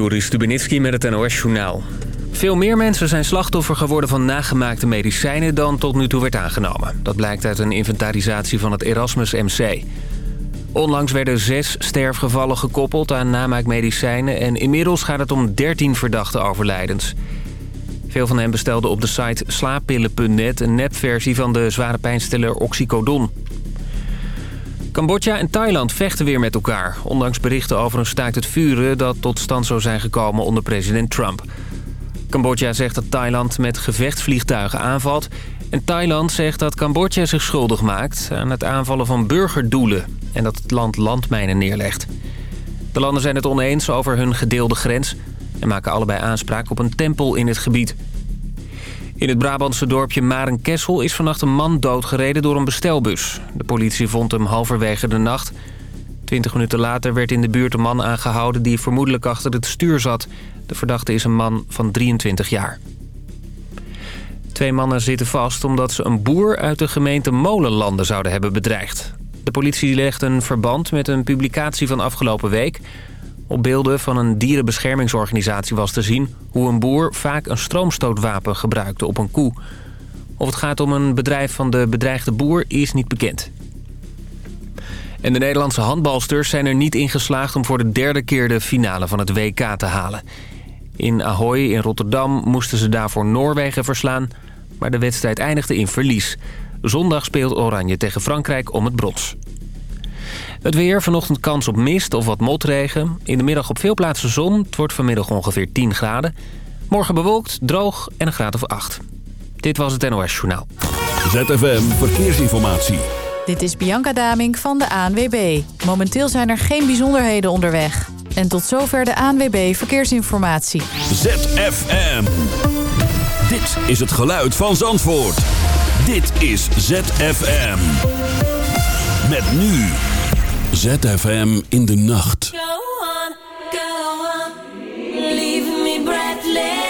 Joris Stubenitski met het NOS-journaal. Veel meer mensen zijn slachtoffer geworden van nagemaakte medicijnen dan tot nu toe werd aangenomen. Dat blijkt uit een inventarisatie van het Erasmus MC. Onlangs werden zes sterfgevallen gekoppeld aan namaakmedicijnen... en inmiddels gaat het om 13 verdachte overlijdens. Veel van hen bestelden op de site slaappillen.net... een nepversie van de zware pijnstiller Oxycodon. Cambodja en Thailand vechten weer met elkaar... ondanks berichten over een staakt het vuren... dat tot stand zou zijn gekomen onder president Trump. Cambodja zegt dat Thailand met gevechtsvliegtuigen aanvalt... en Thailand zegt dat Cambodja zich schuldig maakt... aan het aanvallen van burgerdoelen... en dat het land landmijnen neerlegt. De landen zijn het oneens over hun gedeelde grens... en maken allebei aanspraak op een tempel in het gebied... In het Brabantse dorpje Marenkessel is vannacht een man doodgereden door een bestelbus. De politie vond hem halverwege de nacht. Twintig minuten later werd in de buurt een man aangehouden die vermoedelijk achter het stuur zat. De verdachte is een man van 23 jaar. Twee mannen zitten vast omdat ze een boer uit de gemeente Molenlanden zouden hebben bedreigd. De politie legt een verband met een publicatie van afgelopen week... Op beelden van een dierenbeschermingsorganisatie was te zien... hoe een boer vaak een stroomstootwapen gebruikte op een koe. Of het gaat om een bedrijf van de bedreigde boer is niet bekend. En de Nederlandse handbalsters zijn er niet in geslaagd... om voor de derde keer de finale van het WK te halen. In Ahoy in Rotterdam moesten ze daarvoor Noorwegen verslaan... maar de wedstrijd eindigde in verlies. Zondag speelt Oranje tegen Frankrijk om het brons. Het weer, vanochtend kans op mist of wat motregen. In de middag op veel plaatsen zon. Het wordt vanmiddag ongeveer 10 graden. Morgen bewolkt, droog en een graad of 8. Dit was het NOS Journaal. ZFM Verkeersinformatie. Dit is Bianca Daming van de ANWB. Momenteel zijn er geen bijzonderheden onderweg. En tot zover de ANWB Verkeersinformatie. ZFM. Dit is het geluid van Zandvoort. Dit is ZFM. Met nu... ZFM in de nacht. Go on, go on, leave me breathless.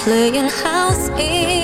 playing house in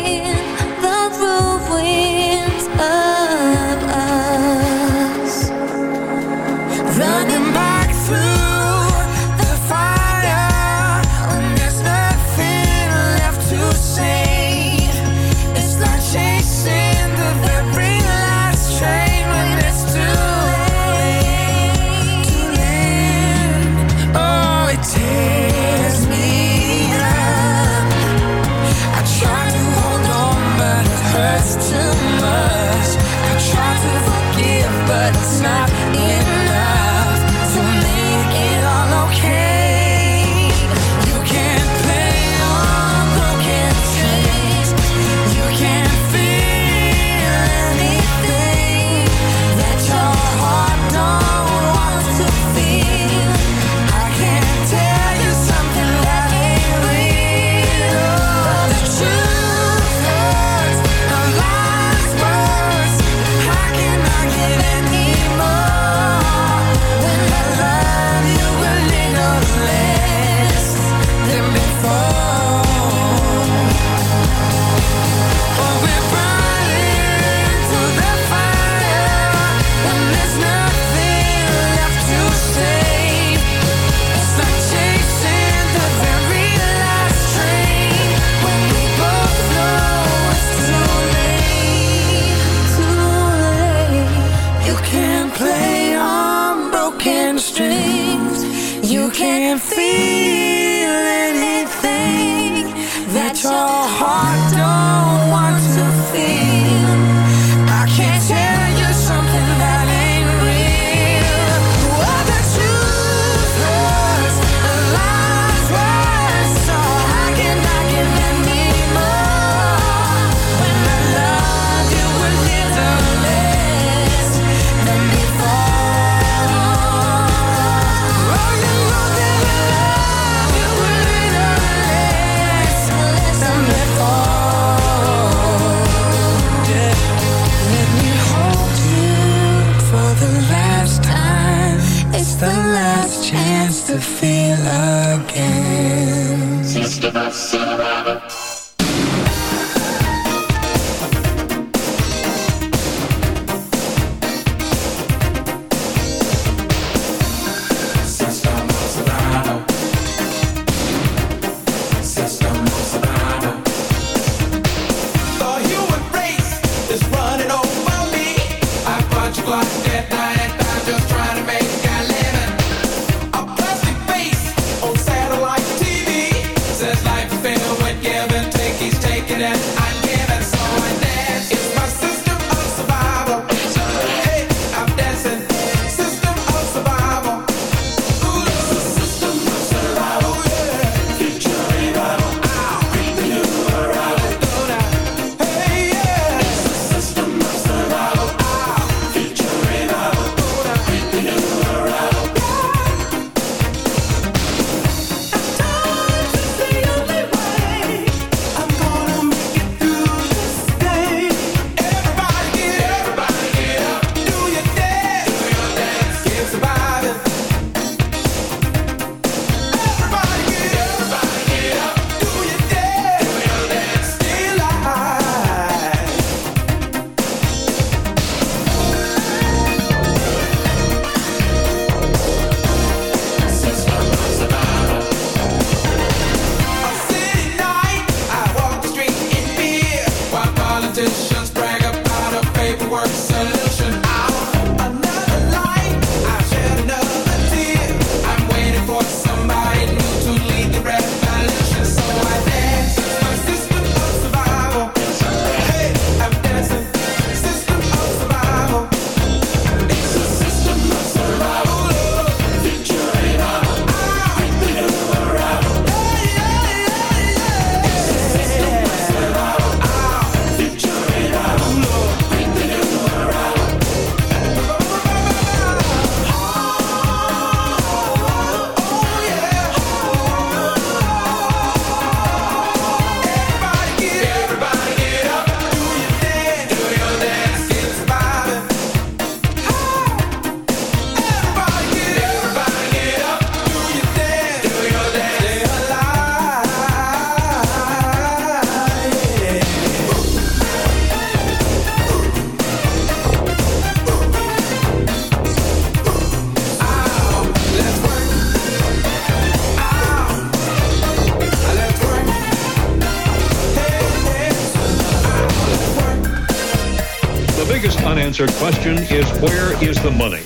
unanswered question is where is the money?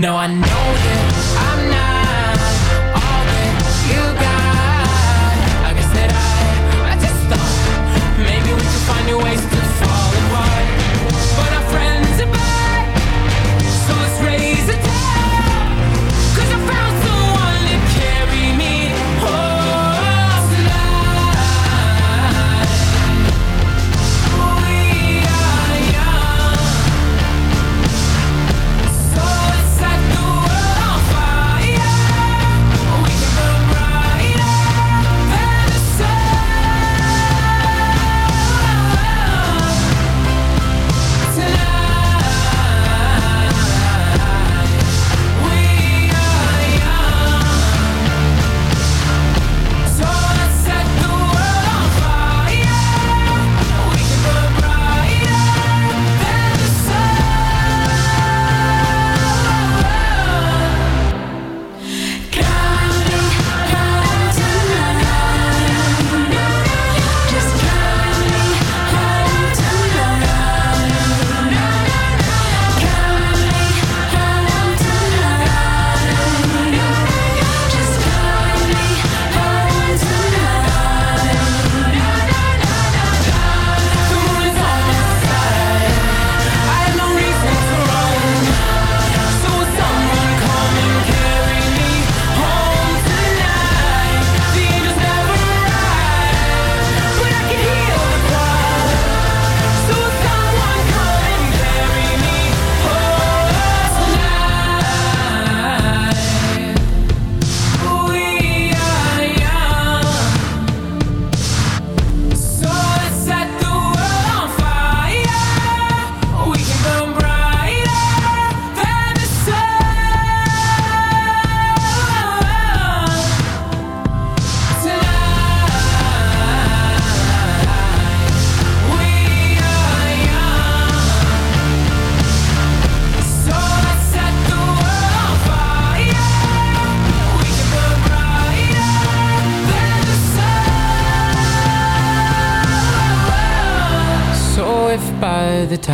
No, I know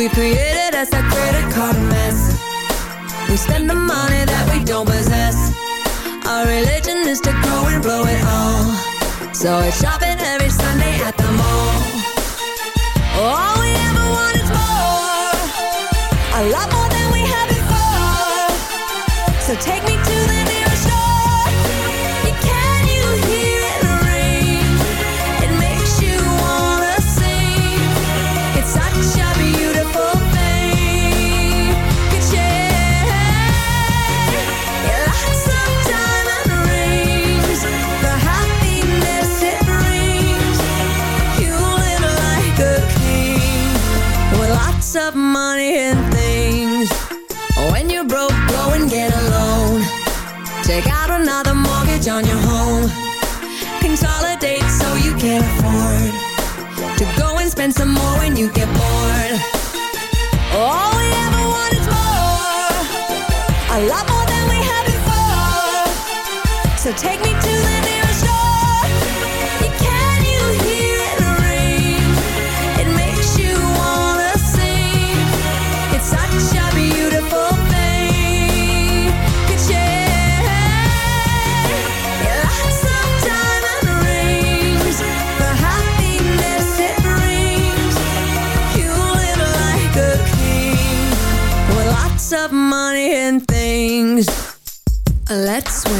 We created us a credit card mess. We spend the money that we don't possess. Our religion is to grow and blow it all. So we're shopping every Sunday at the mall. All we ever want is more. A lot more than we had before. So take me to the mortgage on your home. Consolidate so you can afford To go and spend some more when you get bored. All we ever want is more. A lot more than we had before. So take me Sweet.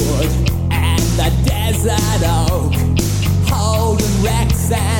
Bloodwood and the desert oak, Holden wrecks and